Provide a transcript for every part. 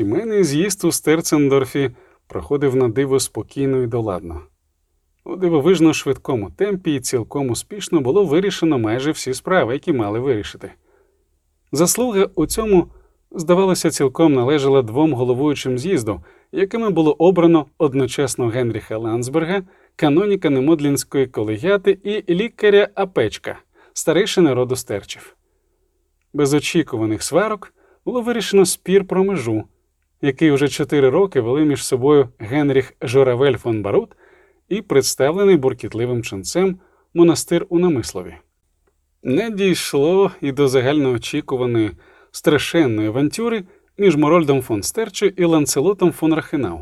Сімейний з'їзд у Стерцендорфі проходив на диво спокійно і доладно. У дивовижно швидкому темпі і цілком успішно було вирішено майже всі справи, які мали вирішити. Заслуга у цьому, здавалося, цілком належала двом головуючим з'їзду, якими було обрано одночасно Генріха Ландсберга, каноніка Немодлінської колегіати і лікаря Апечка, старейшини роду стерчів. Без очікуваних сварок було вирішено спір про межу, який уже чотири роки вели між собою Генріх Журавель фон Барут і представлений буркітливим ченцем монастир у намислові. Не дійшло і до загальноочікуваної страшенної авантюри між Морольдом фон Стерчу і Ланцелотом фон Рахенау,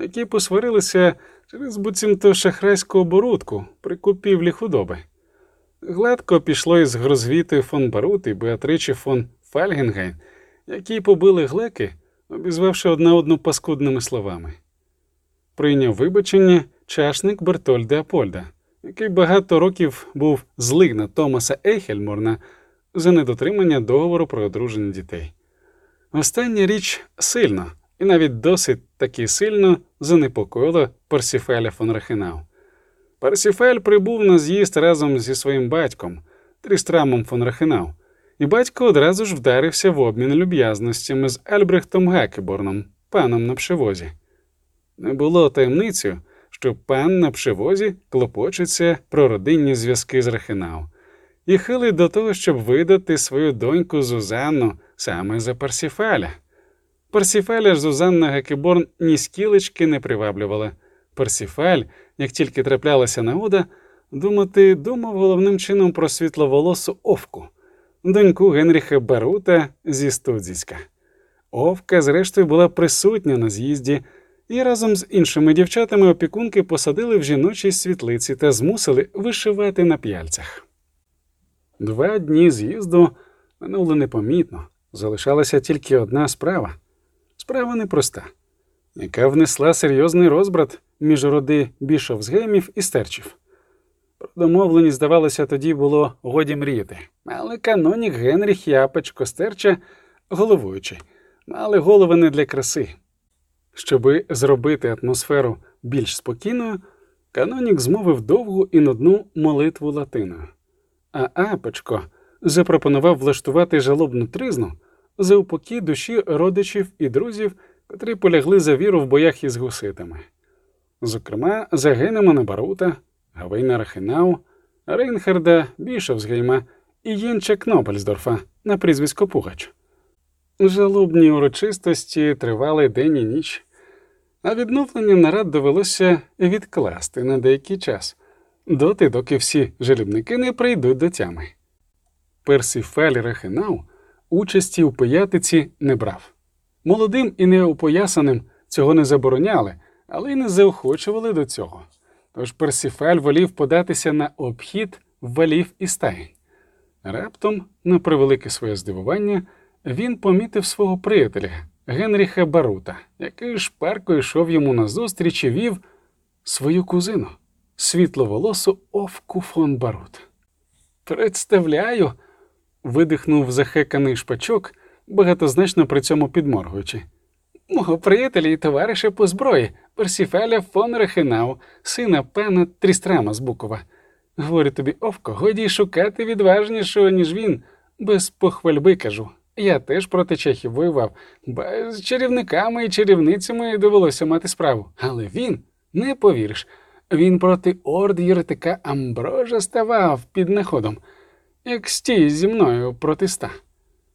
які посварилися через буцімто шахрайську оборудку при купівлі худоби. Гладко пішло із Грозвітою фон Барут і Беатричі фон Фальгенгейн, які побили глеки, обізвавши одна одну паскудними словами. Прийняв вибачення чашник Бертольд де Апольда, який багато років був злий на Томаса Ейхельморна за недотримання договору про одруження дітей. Остання річ сильно, і навіть досить таки сильно занепокоїла Парсіфеля фон Рахенау. Парсіфель прибув на з'їзд разом зі своїм батьком, Трістрамом фон Рахенау, і батько одразу ж вдарився в обмін люб'язностями з Альбрехтом Гакеборном, паном на пшевозі. Не було таємницею, що пан на пшевозі клопочеться про родинні зв'язки з Рахенау, і хилить до того, щоб видати свою доньку Зузанну саме за Парсіфаля. Парсіфаля ж Зузанна Гакеборн ні скілечки не приваблювала. Парсіфаль, як тільки траплялася нагода, думати думав головним чином про світловолосу Овку, доньку Генріха Барута зі Студзіська. Овка, зрештою, була присутня на з'їзді і разом з іншими дівчатами опікунки посадили в жіночій світлиці та змусили вишивати на п'яльцях. Два дні з'їзду минули непомітно, залишалася тільки одна справа справа непроста, яка внесла серйозний розбрат між роди бішовсгемів і стерчів. Про домовленість, здавалося, тоді було годі мріяти, але канонік Генріх Япечко Стерча, головуючий, мали голови не для краси. Щоби зробити атмосферу більш спокійною, канонік змовив довгу і нудну молитву латиною, а Апечко запропонував влаштувати жалобну тризну за упокій душі родичів і друзів, котрі полягли за віру в боях із гуситами. Зокрема, за Генема Барута, Гавейна Рахенау, Рейнхарда Бішовсгейма і Єнча Кнопельсдорфа на прізвисько Пугач. Жалобні урочистості тривали день і ніч, а відновлення нарад довелося відкласти на деякий час, доти, доки всі жалібники не прийдуть до тями. Персіфель Рахенау участі у пиятиці не брав. Молодим і неопоясаним цього не забороняли, але й не заохочували до цього. Тож Персіфель волів податися на обхід валів і стаєнь. Раптом, на превелике своє здивування, він помітив свого приятеля Генріха Барута, який шпарко йшов йому назустріч і вів свою кузину, світловолосу Овку фон Барут. Представляю, видихнув захеканий шпачок, багатозначно при цьому підморгуючи. Мого приятеля і товариша по зброї, Персіфеля фон Рехенау, сина пана Трістрама з Букова. Говорю тобі, Овко, годі шукати відважнішого, ніж він, без похвальби кажу. Я теж проти чехів воював, бо з чарівниками і чарівницями довелося мати справу. Але він, не повіриш, він проти орд єретика Амброжа ставав під находом, як стій зі мною проти ста.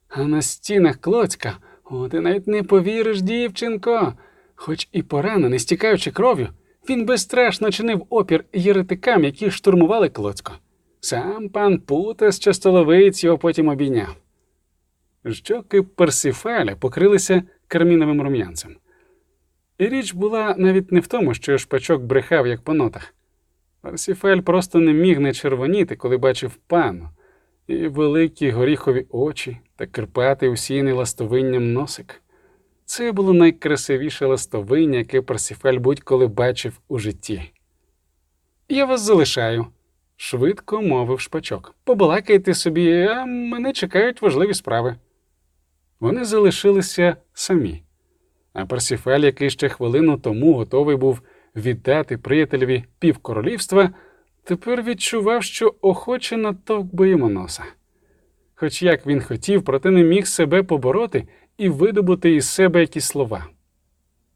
А на стінах Клоцька, о, ти навіть не повіриш, дівчинко, хоч і поранений, стікаючи кров'ю, він безстрашно чинив опір єретикам, які штурмували Клоцько. Сам пан Пута з частоловиць його потім обійняв. Щоки Персіфаля покрилися карміновим рум'янцем. І річ була навіть не в тому, що шпачок брехав, як по нотах. Персіфель просто не міг не червоніти, коли бачив пану, і великі горіхові очі та кирпатий усійний ластовинням носик. Це було найкрасивіше ластовиння, яке Персіфель будь-коли бачив у житті. Я вас залишаю, швидко мовив шпачок. Побалакайте собі, а мене чекають важливі справи. Вони залишилися самі. А Парсіфаль, який ще хвилину тому готовий був віддати приятелеві півкоролівства, тепер відчував, що охоче натовк йому носа. Хоч як він хотів, проте не міг себе побороти і видобути із себе якісь слова.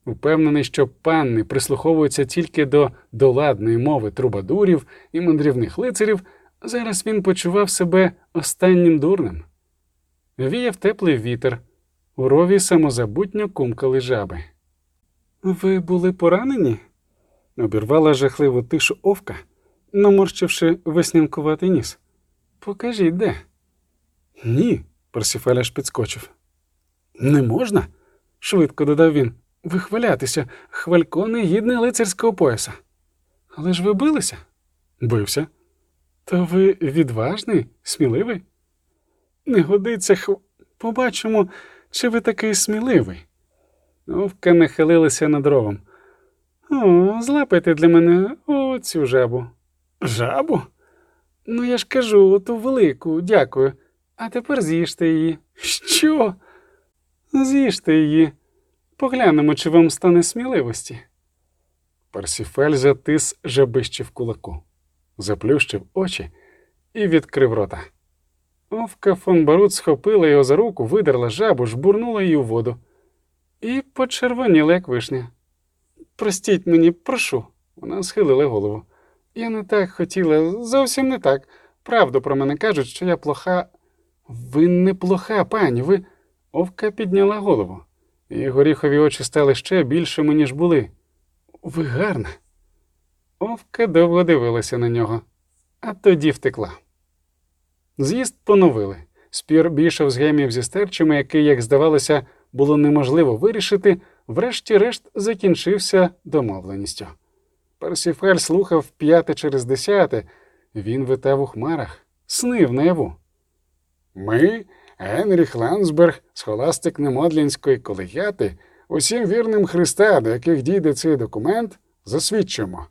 Упевнений, що панни прислуховуються тільки до доладної мови трубадурів і мандрівних лицарів, зараз він почував себе останнім дурним. Віяв теплий вітер, у рові самозабутньо кумкали жаби. Ви були поранені? обірвала жахливу тишу овка, наморщивши веснянкуватий ніс. Покажіть де. Ні, Персіфеля аж підскочив. Не можна, швидко додав він, вихвалятися, хвалько не гідне лицарського пояса. Але ж ви билися? Бився. То ви відважний, сміливий? Не годиться хв... Побачимо, чи ви такий сміливий. Овка нахилилася над ровом. О, злапайте для мене оцю жабу. Жабу? Ну, я ж кажу, ту велику, дякую. А тепер з'їжте її. Що? З'їжте її. Поглянемо, чи вам стане сміливості. Парсіфель затис жабище в кулаку, заплющив очі і відкрив рота. Овка фон Барут схопила його за руку, видерла жабу, жбурнула її у воду і почервоніла, як вишня. Простіть мені, прошу. Вона схилила голову. Я не так хотіла, зовсім не так. Правду про мене кажуть, що я плоха. Ви не плоха, пані, ви. Овка підняла голову, і горіхові очі стали ще більшими, ніж були. Ви гарна. Овка довго дивилася на нього, а тоді втекла. З'їзд поновили. Спір більшов з гемів зі стерчими, який, як здавалося, було неможливо вирішити, врешті-решт закінчився домовленістю. Персіфель слухав п'яте через десяте, він витав у хмарах, снив наяву. Ми, Генріх Лансберг, схоластик Немодлінської колегіати, усім вірним Христа, до яких дійде цей документ, засвідчимо,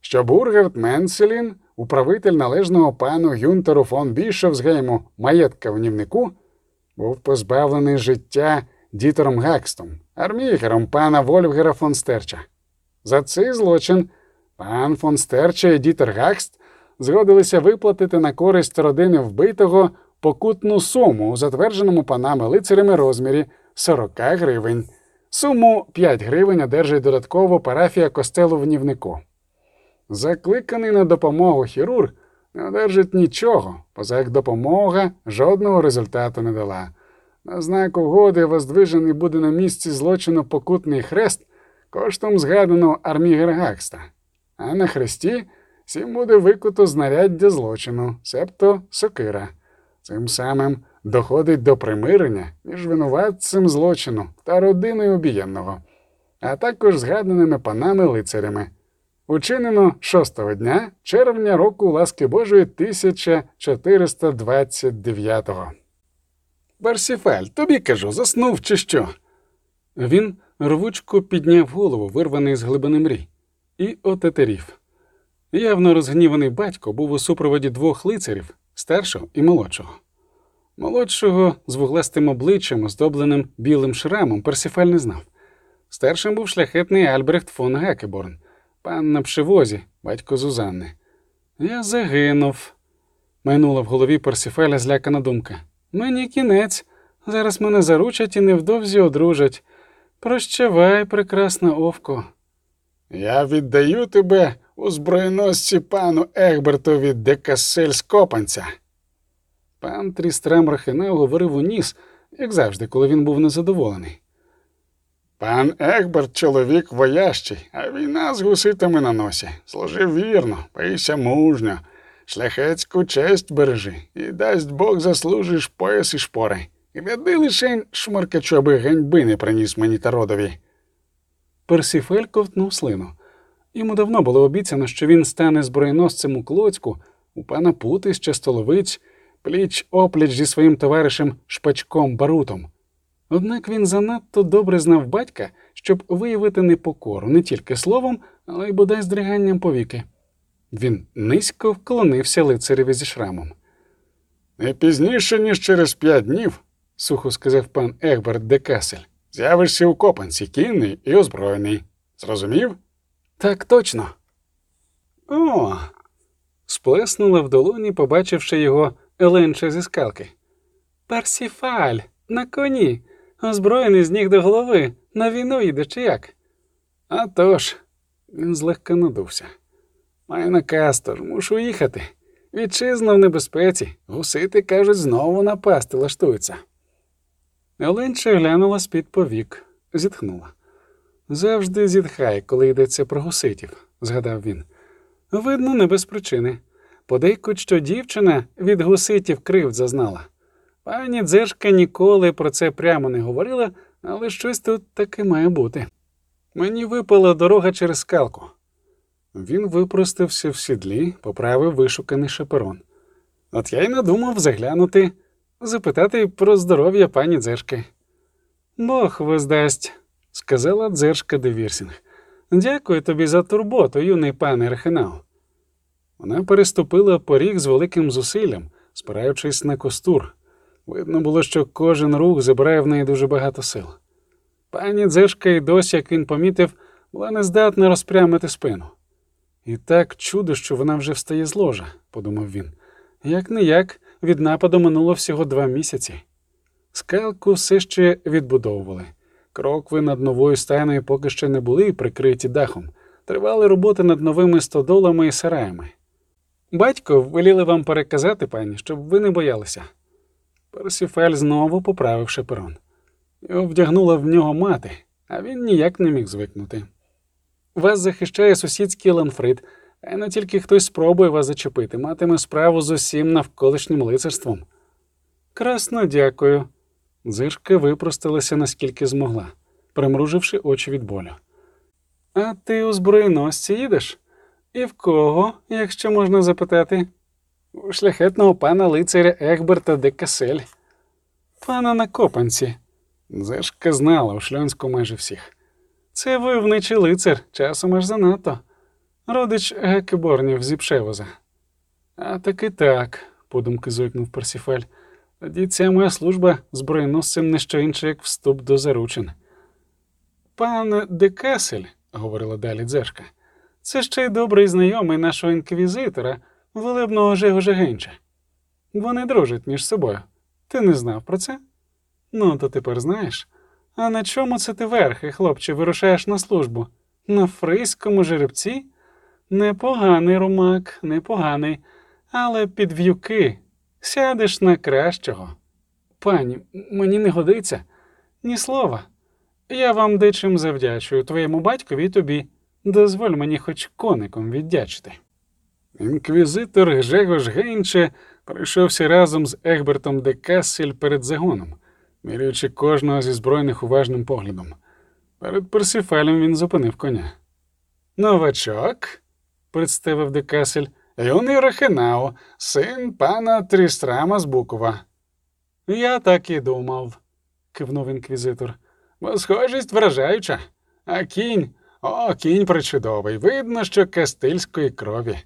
що Бургерт Менселін, управитель належного пану Гюнтеру фон Бішовсгейму маєтка в Нівнику, був позбавлений життя Дітером Гакстом, армігером пана Вольфгера фон Стерча. За цей злочин пан фон Стерча і Дітер Гакст згодилися виплатити на користь родини вбитого покутну суму затвердженому панами лицарями розмірі 40 гривень. Суму 5 гривень одержить додатково парафія костелу в Нівнику. Закликаний на допомогу хірург не одержить нічого, поза як допомога жодного результату не дала. На знак угоди воздвижений буде на місці злочину покутний хрест коштом згаданого армігера Гакста, а на хресті всім буде викуто знаряддя злочину, себто сокира. Цим самим доходить до примирення між винуватцем злочину та родиною обієнного, а також згаданими панами лицарями. Учинено шостого дня червня року ласки Божої 1429-го. Барсіфаль, тобі кажу, заснув чи що? Він рвучко підняв голову, вирваний з глибини мрій, і отетерів. Явно розгніваний батько був у супроводі двох лицарів старшого і молодшого. Молодшого з вугластим обличчям, оздобленим білим шрамом, Персіфаль не знав. Старшим був шляхетний Альбрехт фон Гекеборн, пан на пшевозі, батько Зузанни. Я загинув. майнула в голові Персіфеля злякана думка. Мені кінець. Зараз мене заручать і невдовзі одружать. Прощавай, прекрасна овко. Я віддаю тебе у зброєносці пану Егбертові Декасель з Копанця. Пан Трістрам Рахинео говорив у ніс, як завжди, коли він був незадоволений. Пан Егберт чоловік воящий, а війна з гуситами на носі. Служив вірно, пийся мужньо, шляхетську честь бережи, і дасть Бог заслужиш пояс і шпори. Гляди лишень, шмаркачу, аби ганьби не приніс мені та родові. Персіфель ковтнув слину. Йому давно було обіцяно, що він стане зброєносцем у Клоцьку, у пана Пути з Частоловиць, пліч опліч зі своїм товаришем Шпачком Барутом. Однак він занадто добре знав батька, щоб виявити непокору не тільки словом, але й бодай здриганням повіки. Він низько вклонився лицареві зі шрамом. Не пізніше, ніж через п'ять днів, сухо сказав пан Егберт де Касель, З'явишся у копанці, кінний і озброєний. Зрозумів? Так точно. О. сплеснула в долоні, побачивши його Еленча зі скалки. Парсіфаль, на коні, озброєний з ніг до голови, на війну їде чи як? А тож, він злегка надувся. Маю наказ, тож мушу їхати. Вітчизна в небезпеці, гусити, кажуть, знову напасти лаштуються. Оленча глянула з-під повік, зітхнула. Завжди зітхай, коли йдеться про гуситів, згадав він. Видно, не без причини. Подейкуть, що дівчина від гуситів кривд зазнала. Пані Дзержка ніколи про це прямо не говорила, але щось тут таки має бути. Мені випала дорога через скалку. Він випростався в сідлі, поправив вишуканий шаперон. От я й надумав заглянути, запитати про здоров'я пані Дзержки. Бог воздасть, сказала Дзержка де Вірсінг. Дякую тобі за турботу, юний пане Рахенау. Вона переступила поріг з великим зусиллям, спираючись на костур. Видно було, що кожен рух забирає в неї дуже багато сил. Пані Дзешка й досі, як він помітив, була нездатна розпрямити спину. І так чудо, що вона вже встає з ложа, подумав він. Як не як, від нападу минуло всього два місяці. Скалку все ще відбудовували. Крокви над новою стайною поки ще не були прикриті дахом. Тривали роботи над новими стодолами і сараями. Батько веліли вам переказати, пані, щоб ви не боялися. Персіфель знову поправив шаперон. Його вдягнула в нього мати, а він ніяк не міг звикнути. Вас захищає сусідський Ланфрид, а не тільки хтось спробує вас зачепити, матиме справу з усім навколишнім лицарством. Красно дякую. Зирка випросталася наскільки змогла, примруживши очі від болю. А ти у зброєносці їдеш? І в кого, якщо можна запитати? У шляхетного пана лицаря Егберта де Касель. Пана на копанці. Зешка знала у шльонську майже всіх. Це войовничий лицар, часом аж занадто. Родич Гекеборнів зі Пшевоза. А таки так, подумки зойкнув Персіфель. Тоді ця моя служба зброєносцем не що інше, як вступ до заручин. Пан де Кесель, говорила далі дзешка, це ще й добрий знайомий нашого інквізитора, велебного Жегожа Генча. Вони дружать між собою. Ти не знав про це? Ну, то тепер знаєш. А на чому це ти верхи, хлопче, вирушаєш на службу? На фрийському жеребці? Непоганий румак, непоганий, але під в'юки сядеш на кращого. Пані, мені не годиться ні слова. Я вам дечим завдячую твоєму батькові і тобі. Дозволь мені хоч коником віддячити. Інквізитор Гжегош Гейнче пройшовся разом з Егбертом де Кассель перед загоном, міряючи кожного зі збройних уважним поглядом. Перед Персіфелем він зупинив коня. Новачок, представив де Кассель, юний Рахенау, син пана Трістрама з Букова. Я так і думав, кивнув інквізитор. Бо схожість вражаюча, а кінь, о, кінь причудовий, видно, що кастильської крові.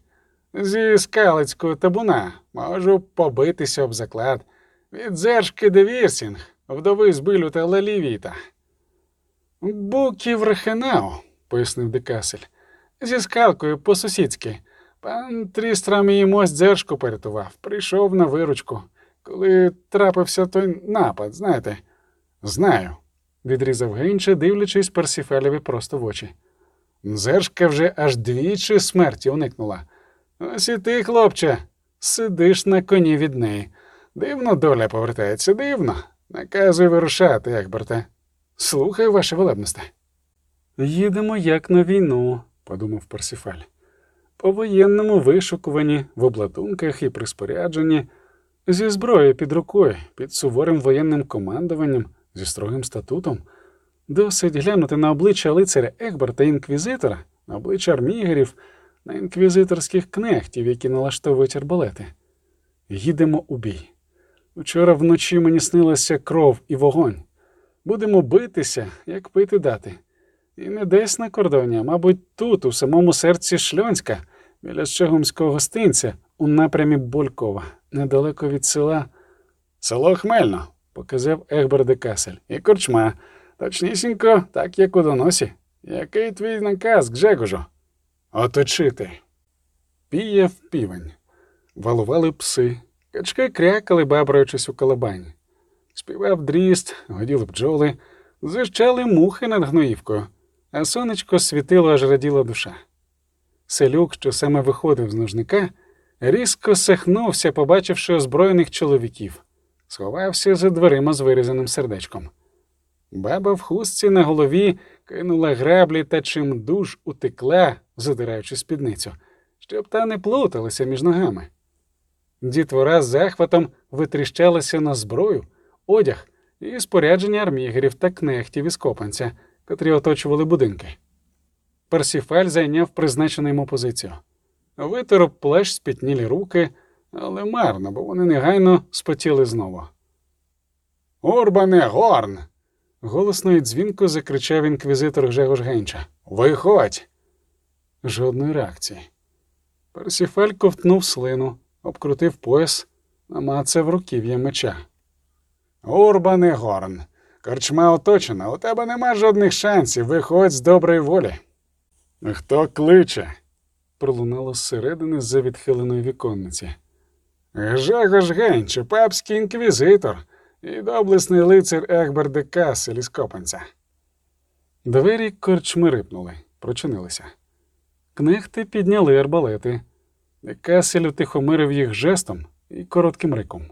Зі скалицького табуна можу побитися об заклад. Від зершки де вдови з билю та лалівіта. Буків Рахенау, пояснив Декасель, зі скалкою по-сусідськи. Пан Трістрам її мость дзержку порятував, прийшов на виручку, коли трапився той напад, знаєте? Знаю, відрізав Гейнче, дивлячись Персіфелеві просто в очі. Зершка вже аж двічі смерті уникнула. Ось і ти, хлопче, сидиш на коні від неї. Дивно доля повертається, дивно. Наказуй вирушати, Егберте. Слухай, ваше велебносте. Їдемо як на війну, подумав Персіфаль. По воєнному вишукуванні, в обладунках і при спорядженні, зі зброєю під рукою, під суворим воєнним командуванням, зі строгим статутом. Досить глянути на обличчя лицаря Егберта інквізитора, на обличчя армігерів, на інквізиторських кнехтів, які налаштовують арбалети. Їдемо у бій. Вчора вночі мені снилася кров і вогонь. Будемо битися, як пити дати. І не десь на кордоні, а мабуть, тут, у самому серці Шльонська, біля Щегомського гостинця, у напрямі Болькова, недалеко від села. Село Хмельно, показав Егбер де Касель, і корчма. Точнісінько, так як у доносі. Який твій наказ, Гжегожу? Оточити. Піяв півень. Валували пси, качки крякали, бабраючись у колобані. Співав дріст, годіли бджоли, зищали мухи над гноївкою, а сонечко світило, аж раділа душа. Селюк, що саме виходив з ножника, різко сахнувся, побачивши озброєних чоловіків, сховався за дверима з вирізаним сердечком. Баба в хустці на голові кинула граблі та чим дуж утекла, задираючи спідницю, щоб та не плуталася між ногами. Дітвора з захватом витріщалася на зброю, одяг і спорядження армігерів та кнехтів із копанця, котрі оточували будинки. Персіфаль зайняв призначену йому позицію. Витер плащ спітнілі руки, але марно, бо вони негайно спотіли знову. Урбане Горн! Голосно і дзвінко закричав інквізитор Гжегош Генча. Виходь! Жодної реакції. Персіфаль ковтнув слину, обкрутив пояс, намацав руків'я меча. Урбане Горн! Корчма оточена, у тебе нема жодних шансів, виходь з доброї волі. Хто кличе? Пролунало зсередини з-за відхиленої віконниці. Гжегош Генч, папський інквізитор і доблесний лицар Егбер де Касель із Копанця. Двері корчми рипнули, прочинилися. Кнехти підняли арбалети. Касель утихомирив їх жестом і коротким риком.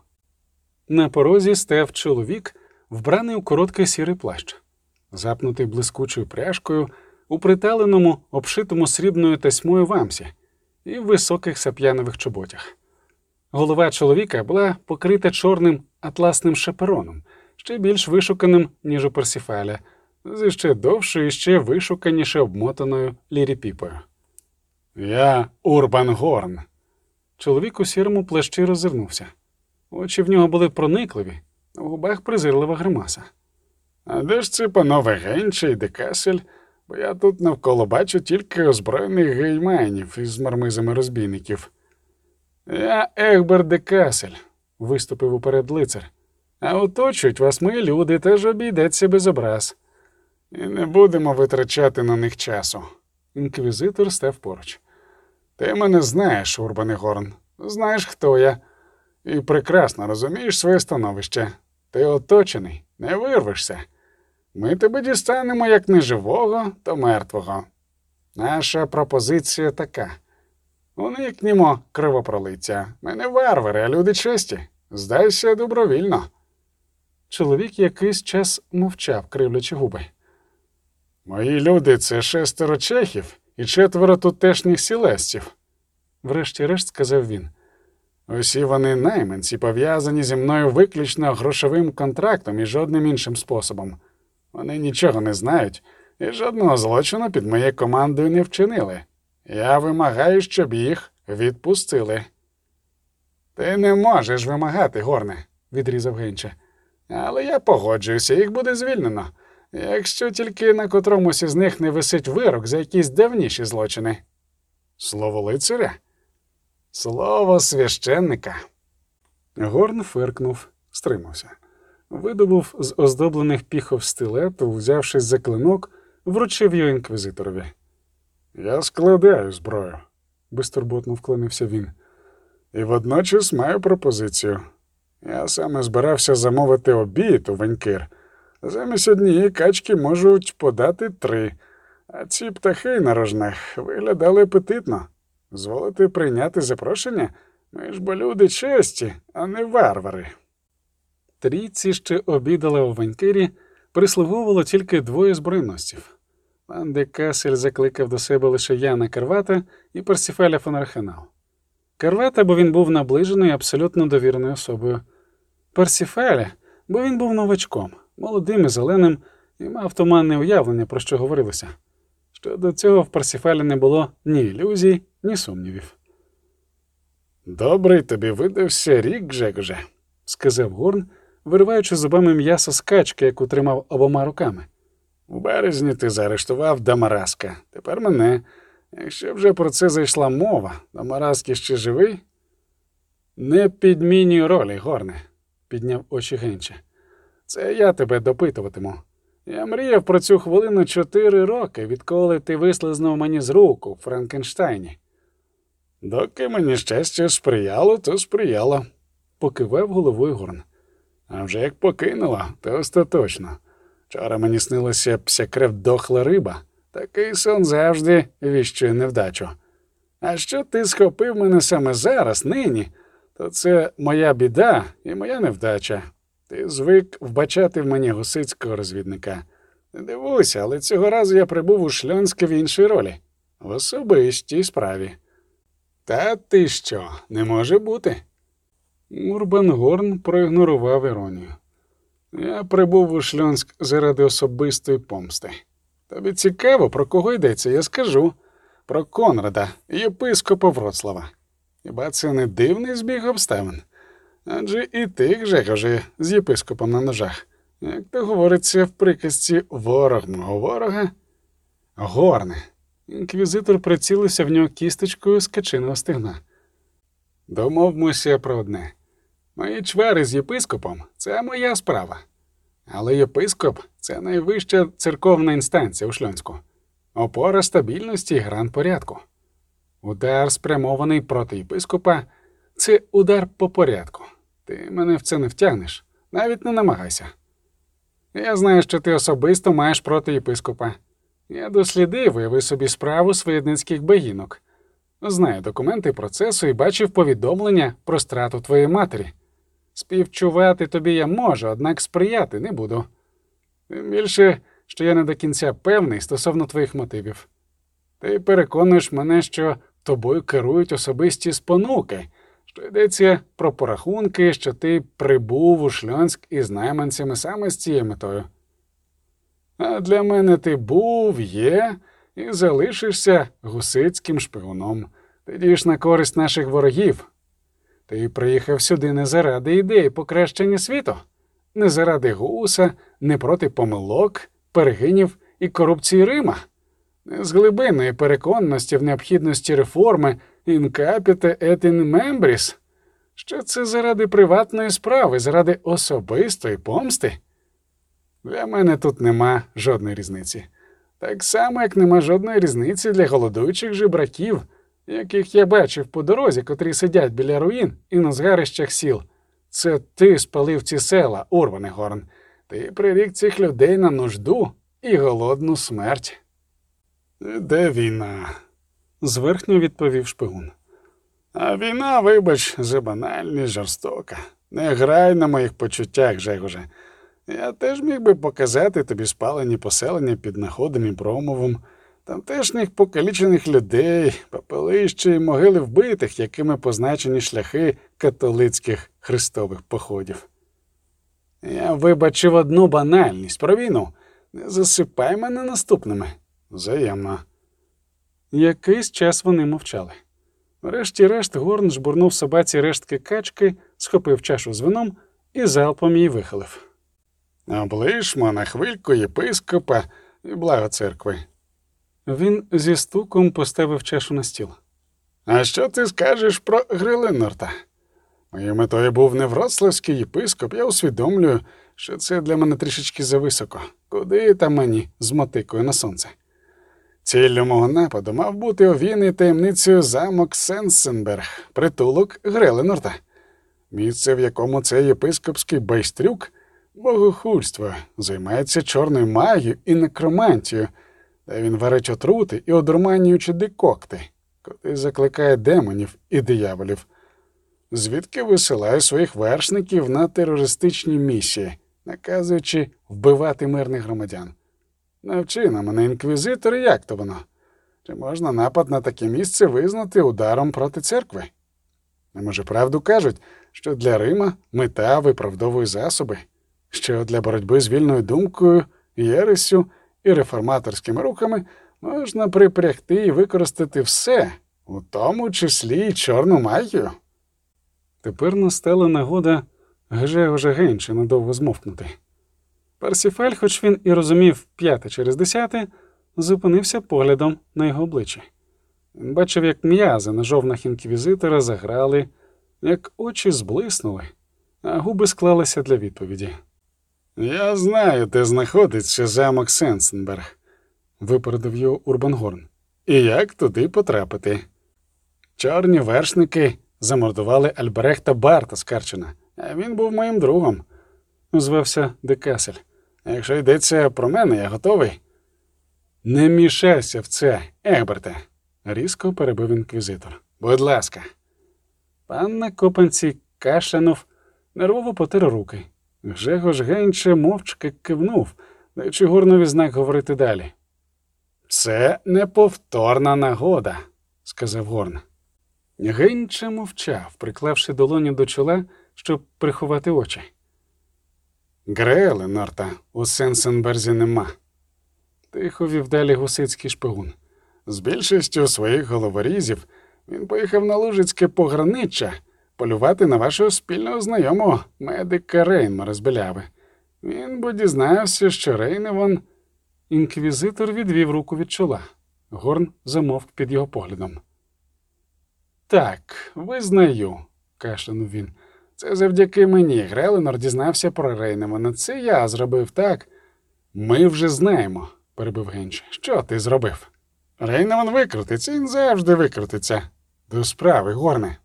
На порозі став чоловік, вбраний у короткий сірий плащ, запнутий блискучою пряжкою у приталеному, обшитому срібною тасьмою вамсі і в високих сап'янових чоботях. Голова чоловіка була покрита чорним атласним шапероном, ще більш вишуканим, ніж у Персіфаля, з ще довшою і ще вишуканіше обмотаною ліріпіпою. Я Урбан Горн. Чоловік у сірому плащі роззирнувся. Очі в нього були проникливі, на губах презирлива гримаса. А де ж це панове Генча і Декасель? Бо я тут навколо бачу тільки озброєних гейманів із мармизами розбійників. Я Егбер Декасель, виступив уперед лицар. А оточують вас мої люди, теж обійдеться без образ. І не будемо витрачати на них часу. Інквізитор став поруч. Ти мене знаєш, Урбане Горн. Знаєш, хто я. І прекрасно розумієш своє становище. Ти оточений, не вирвешся. Ми тебе дістанемо як не живого, то мертвого. Наша пропозиція така. Уникнімо кривопролиття. Ми не варвари, а люди честі. Здайся добровільно. Чоловік якийсь час мовчав, кривлячи губи. Мої люди це шестеро чехів і четверо тутешніх сілестів. Врешті-решт сказав він. Усі вони найманці, пов'язані зі мною виключно грошовим контрактом і жодним іншим способом. Вони нічого не знають і жодного злочину під моєю командою не вчинили. Я вимагаю, щоб їх відпустили. Ти не можеш вимагати, Горне, відрізав Генча. Але я погоджуюся, їх буде звільнено, якщо тільки на котромусь із них не висить вирок за якісь давніші злочини. Слово лицаря? Слово священника. Горн фиркнув, стримався. Видобув з оздоблених піхов стилету, взявшись за клинок, вручив його інквізиторові. Я складаю зброю, безтурботно вклонився він. і водночас маю пропозицію. Я саме збирався замовити обід у Венькир. Замість однієї качки можуть подати три, а ці птахи на рожнах виглядали апетитно. Зволити прийняти запрошення? Ми ж бо люди честі, а не варвари. Трійці, що обідали у Ванькирі, прислуговувало тільки двоє збройностів. Пан де Касель закликав до себе лише Яна Карвата і Персіфеля фон Архенал. Карвата, бо він був наближеною абсолютно довіреною особою. Персіфеля, бо він був новачком, молодим і зеленим, і мав туманне уявлення, про що говорилося. Щодо цього в Персіфеля не було ні ілюзій, ні сумнівів. Добрий тобі видався рік, Жекоже, сказав Горн, вириваючи зубами м'ясо з качки, яку тримав обома руками. У березні ти заарештував Дамараска. Тепер мене. Якщо вже про це зайшла мова, Дамараски ще живий? Не підмінюй ролі, Горне, підняв очі Генча. Це я тебе допитуватиму. Я мріяв про цю хвилину чотири роки, відколи ти вислизнув мені з руку в Франкенштайні. Доки мені щастя сприяло, то сприяло, покивав головою Горн. А вже як покинула, то остаточно. Вчора мені снилося псякрев дохла риба. Такий сон завжди віщує невдачу. А що ти схопив мене саме зараз, нині, то це моя біда і моя невдача. Ти звик вбачати в мені гусицького розвідника. Не дивуйся, але цього разу я прибув у Шльонське в іншій ролі, в особистій справі. Та ти що, не може бути? Урбан Горн проігнорував іронію. Я прибув у Шльонськ заради особистої помсти. Тобі цікаво, про кого йдеться, я скажу. Про Конрада, єпископа Вроцлава. Хіба це не дивний збіг обставин? Адже і ти, Гжегоже, з єпископом на ножах. Як то говориться в приказці ворог мого ворога. Горне. Інквізитор прицілився в нього кісточкою з качиного стегна. Домовмося про одне. Мої чвари з єпископом це моя справа. Але єпископ це найвища церковна інстанція у Шльонську, опора стабільності і гран порядку. Удар, спрямований проти єпископа, це удар по порядку. Ти мене в це не втягнеш, навіть не намагайся. Я знаю, що ти особисто маєш проти єпископа. Я дослідив, уяви собі справу своєдницьких богінок. Знаю документи процесу і бачив повідомлення про страту твоєї матері. Співчувати тобі я можу, однак сприяти не буду. Тим більше, що я не до кінця певний стосовно твоїх мотивів. Ти переконуєш мене, що тобою керують особисті спонуки, що йдеться про порахунки, що ти прибув у Шльонськ із найманцями саме з цією метою. А для мене ти був, є і залишишся гусицьким шпигуном. Ти дієш на користь наших ворогів. Ти приїхав сюди не заради ідеї покращення світу, не заради гуса, не проти помилок, перегинів і корупції Рима, не з глибинної переконності в необхідності реформи et in membris. Що це заради приватної справи, заради особистої помсти? Для мене тут нема жодної різниці. Так само, як нема жодної різниці для голодуючих жебраків, яких я бачив по дорозі, котрі сидять біля руїн і на згарищах сіл. Це ти спалив ці села, Урване Горн. Ти прирік цих людей на нужду і голодну смерть. Де війна? Зверхньо відповів шпигун. А війна, вибач, за банальність жорстока. Не грай на моїх почуттях, Жегуже. Я теж міг би показати тобі спалені поселення під находом і промовом, тамтешніх покалічених людей, пепелища і могили вбитих, якими позначені шляхи католицьких хрестових походів. Я вибачив одну банальність про війну. Не засипай мене наступними. Взаємно. Якийсь час вони мовчали. Врешті-решт Горн жбурнув собаці рештки качки, схопив чашу з вином і залпом її вихилив. Облишмо на хвильку єпископа і благо церкви. Він зі стуком поставив чашу на стіл. А що ти скажеш про Грилинорта? Моєю метою був не вроцлавський єпископ, я усвідомлюю, що це для мене трішечки зависоко. Куди там мені з мотикою на сонце? Ціллю мого нападу мав бути овійний таємницею замок Сенсенберг, притулок Греленорта, місце, в якому цей єпископський байстрюк, богохульство, займається чорною магією і некромантією, де він варить отрути і одурманюючи дикокти, куди закликає демонів і дияволів, звідки висилає своїх вершників на терористичні місії, наказуючи вбивати мирних громадян. Навчи на мене, інквізитор, як то воно? Чи можна напад на таке місце визнати ударом проти церкви? А може, правду кажуть, що для Рима мета виправдовує засоби, що для боротьби з вільною думкою, єресю і реформаторськими рухами можна припрягти і використати все, у тому числі й чорну магію. Тепер настала нагода Гжегожа Генча надовго змовкнути. Парсіфаль, хоч він і розумів п'яте через десяте, зупинився поглядом на його обличчі. Він бачив, як м'язи на жовнах інквізитора заграли, як очі зблиснули, а губи склалися для відповіді. Я знаю, де знаходиться замок Сенсенберг, випередив його Урбангорн. І як туди потрапити? Чорні вершники замордували Альбрехта Барта з а він був моїм другом, озвався Декасель. Якщо йдеться про мене, я готовий. Не мішайся в це, Егберте, різко перебив інквізитор. Будь ласка. Пан на копанці кашлянув, нервово потер руки. Гжегош Генче мовчки кивнув, даючи горнові знак говорити далі. Це неповторна нагода, сказав Горн. Генче мовчав, приклавши долоні до чола, щоб приховати очі. Греели, Норта, у Сенсенберзі нема. Тихо вів далі гусицький шпигун. З більшістю своїх головорізів він поїхав на Лужицьке пограниччя полювати на вашого спільного знайомого медика Рейнмара з Беляви. Він бо дізнався, що Рейневон. Інквізитор відвів руку від чола. Горн замовк під його поглядом. Так, визнаю, кашлянув він. Це завдяки мені. Греленор дізнався про Рейневана. Це я зробив так. Ми вже знаємо, перебив Генч. Що ти зробив? Рейневан викрутиться, він завжди викрутиться. До справи, горне.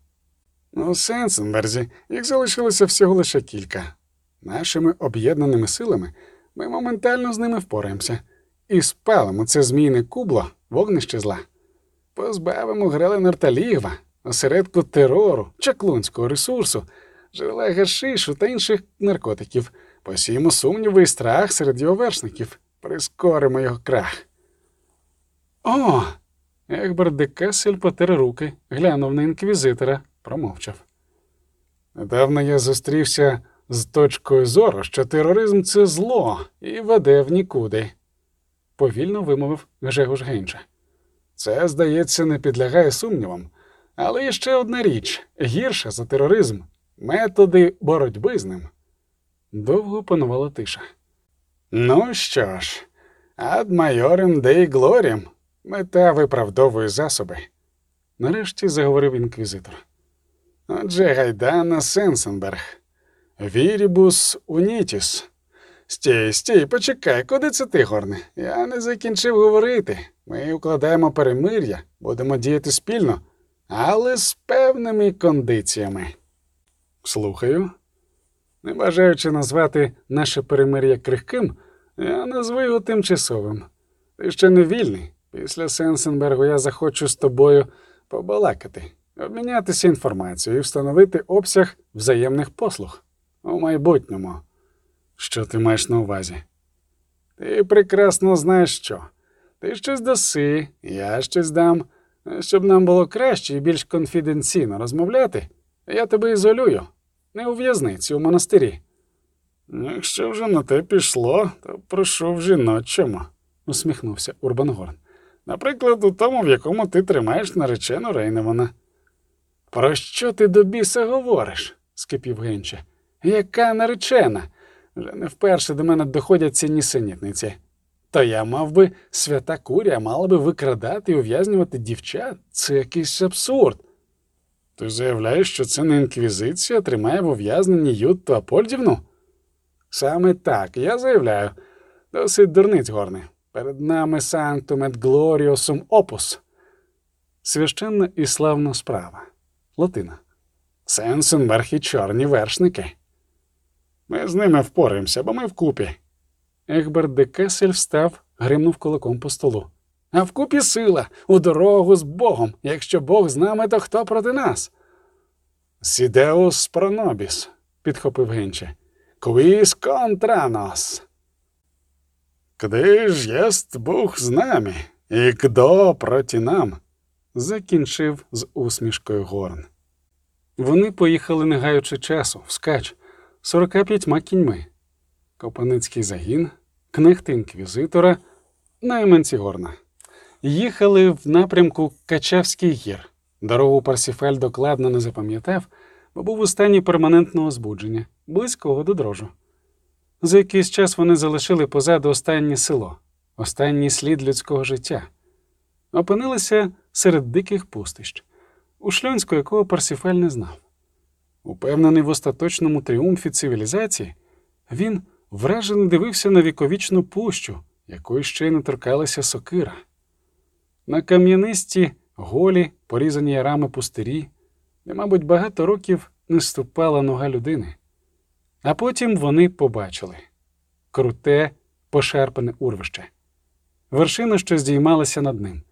У Сенсенберзі їх залишилося всього лише кілька. Нашими об'єднаними силами ми моментально з ними впораємося і спалимо це змійне кубло, вогнище зла. Позбавимо Греленор та Лігва, осередку терору, чаклунського ресурсу, джерела гашишу та інших наркотиків, посіємо сумніви і страх серед його вершників, прискоримо його крах. О! Егберт де Кесель потер руки, глянув на інквізитора, промовчав. Недавно я зустрівся з точкою зору, що тероризм це зло і веде в нікуди, повільно вимовив Гжегош Генча. Це, здається, не підлягає сумнівам. Але є ще одна річ гірша за тероризм методи боротьби з ним. Довго панувала тиша. Ну що ж, ад майорем де глоріям, мета виправдовує засоби. Нарешті заговорив інквізитор. Отже, гайдана Сенсенберг, Вірібус Унітіс. Стій, стій, почекай, куди це ти, Горне? Я не закінчив говорити. Ми укладаємо перемир'я, будемо діяти спільно, але з певними кондиціями. Слухаю. Не бажаючи назвати наше перемир'я крихким, я назву його тимчасовим. Ти ще не вільний. Після Сенсенбергу я захочу з тобою побалакати, обмінятися інформацією і встановити обсяг взаємних послуг у майбутньому. Що ти маєш на увазі? Ти прекрасно знаєш що. Ти щось даси, я щось дам. Щоб нам було краще і більш конфіденційно розмовляти, я тебе ізолюю, не у в'язниці, у монастирі. Якщо вже на те пішло, то прошу в жіночому, усміхнувся Урбангорн. Наприклад, у тому, в якому ти тримаєш наречену Рейневана. Про що ти до біса говориш? скипів Генче. Яка наречена? Вже не вперше до мене доходять ці нісенітниці. То я мав би свята куря мала би викрадати і ув'язнювати дівчат. Це якийсь абсурд. Ти заявляєш, що це не інквізиція тримає в ув'язненні Ютту Апольдівну? Саме так, я заявляю. Досить дурниць горне. Перед нами санктум et gloriosum opus. Священна і славна справа. Латина. Сенсенберг чорні вершники. Ми з ними впораємося, бо ми вкупі. Егберт де Кесель встав, гримнув кулаком по столу. А вкупі сила, у дорогу з Богом. Якщо Бог з нами, то хто проти нас? Сідеус пронобіс, підхопив Генче. Квіс контра нас. Кди ж єст Бог з нами, і кдо проти нам? Закінчив з усмішкою Горн. Вони поїхали, не гаючи часу, вскач, 45 кіньми. Копаницький загін, кнехти інквізитора, найманці горна. Їхали в напрямку Качавських гір. Дорогу Парсіфель докладно не запам'ятав, бо був у стані перманентного збудження, близького до дрожу. За якийсь час вони залишили позаду останнє село, останній слід людського життя. Опинилися серед диких пустищ, у шльонську якого Парсіфель не знав. Упевнений в остаточному тріумфі цивілізації, він вражено дивився на віковічну пущу, якої ще не торкалася сокира. На кам'янисті, голі, порізані ярами пустирі, де, мабуть, багато років не ступала нога людини. А потім вони побачили круте, пошарпане урвище, вершину, що здіймалася над ним,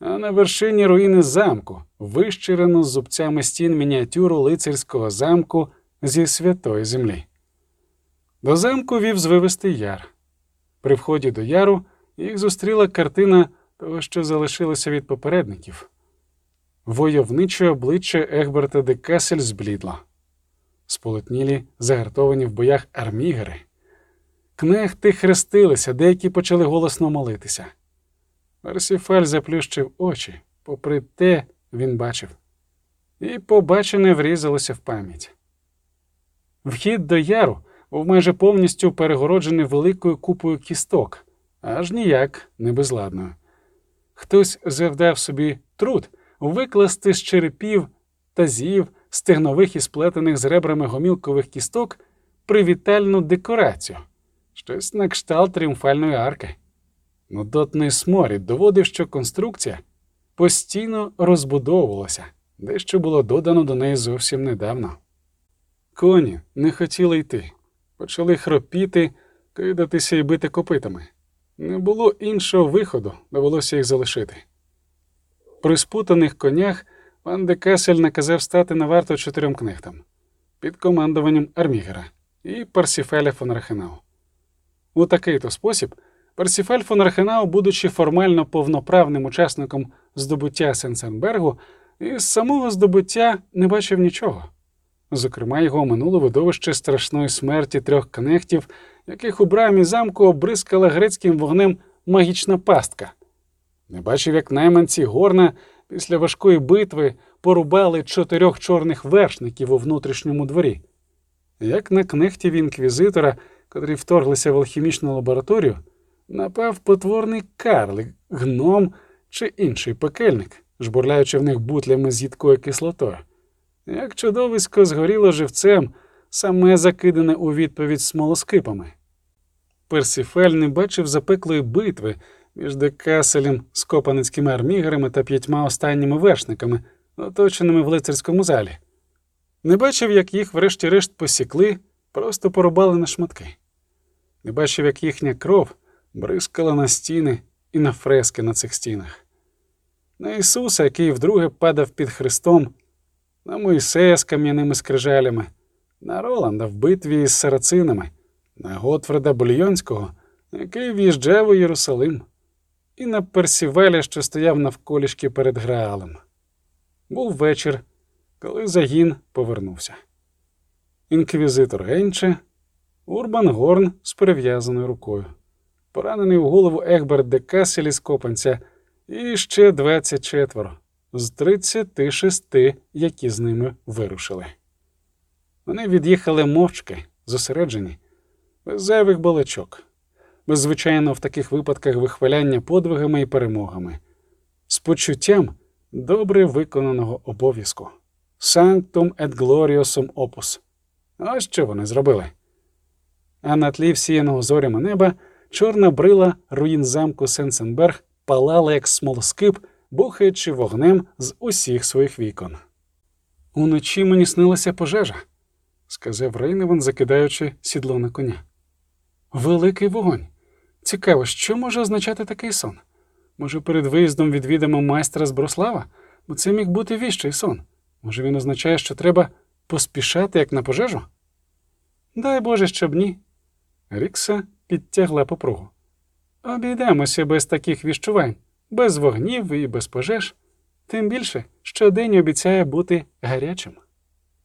а на вершині руїни замку, вищирену з зубцями стін мініатюру лицарського замку зі святої землі. До замку вів звивистий яр. При вході до яру їх зустріла картина того, що залишилося від попередників. Войовниче обличчя Егберта де Кесель зблідло. Сполотнілі, загартовані в боях армігери. Кнехти хрестилися, деякі почали голосно молитися. Персіфаль заплющив очі, попри те він бачив, і побачене врізалося в пам'ять. Вхід до яру був майже повністю перегороджений великою купою кісток, аж ніяк не безладною. Хтось завдав собі труд викласти з черепів, тазів, стегнових і сплетених з ребрами гомілкових кісток привітальну декорацію, щось на кшталт тріумфальної арки. Нудотний сморід доводив, що конструкція постійно розбудовувалася, дещо було додано до неї зовсім недавно. Коні не хотіли йти, почали хропіти, кидатися і бити копитами. Не було іншого виходу, довелося їх залишити. При спутаних конях пан де Кесель наказав стати на варту чотирьом кнехтам під командуванням Армігера і Парсіфеля фон Рахенау. У такий то спосіб Парсіфель фон Рахенау, будучи формально повноправним учасником здобуття Сенсенбергу, із самого здобуття не бачив нічого. Зокрема, його минуло видовище страшної смерті трьох кнехтів, яких у брамі замку обрискала грецьким вогнем магічна пастка. Не бачив, як найманці горна після важкої битви порубали чотирьох чорних вершників у внутрішньому дворі. Як на кнехтів інквізитора, котрі вторглися в алхімічну лабораторію, напав потворний карлик, гном чи інший пекельник, жбурляючи в них бутлями з їдкою кислотою. Як чудовисько згоріло живцем, саме закидане у відповідь смолоскипами. Персіфель не бачив запеклої битви між Декаселем, скопаницькими армігерами та п'ятьма останніми вершниками, оточеними в лицарському залі. Не бачив, як їх врешті-решт посікли, просто порубали на шматки. Не бачив, як їхня кров бризкала на стіни і на фрески на цих стінах. На Ісуса, який вдруге падав під Христом, на Мойсея з кам'яними скрижалями, на Роланда в битві із сарацинами, на Готфреда Бульйонського, який в'їжджав у Єрусалим, і на Персівеля, що стояв навколішки перед Граалем. Був вечір, коли загін повернувся. Інквізитор Генче, Урбан Горн з перев'язаною рукою, поранений у голову Егберт де Каселі з Копанця і ще 24 з 36, які з ними вирушили. Вони від'їхали мовчки, зосереджені, без зайвих балачок, без звичайно в таких випадках вихваляння подвигами і перемогами, з почуттям добре виконаного обов'язку. Sanctum et gloriosum opus. Ось що вони зробили. А на тлі всіяного зорями неба чорна брила руїн замку Сенсенберг палала, як смолоскип, бухаючи вогнем з усіх своїх вікон. Уночі мені снилася пожежа, сказав Рейневан, закидаючи сідло на коня. Великий вогонь. Цікаво, що може означати такий сон? Може, перед виїздом відвідамо майстра з Брослава? Бо це міг бути віщий сон. Може, він означає, що треба поспішати, як на пожежу? Дай Боже, щоб ні. Рікса підтягла попругу. Обійдемося без таких віщувань, без вогнів і без пожеж, тим більше, що день обіцяє бути гарячим.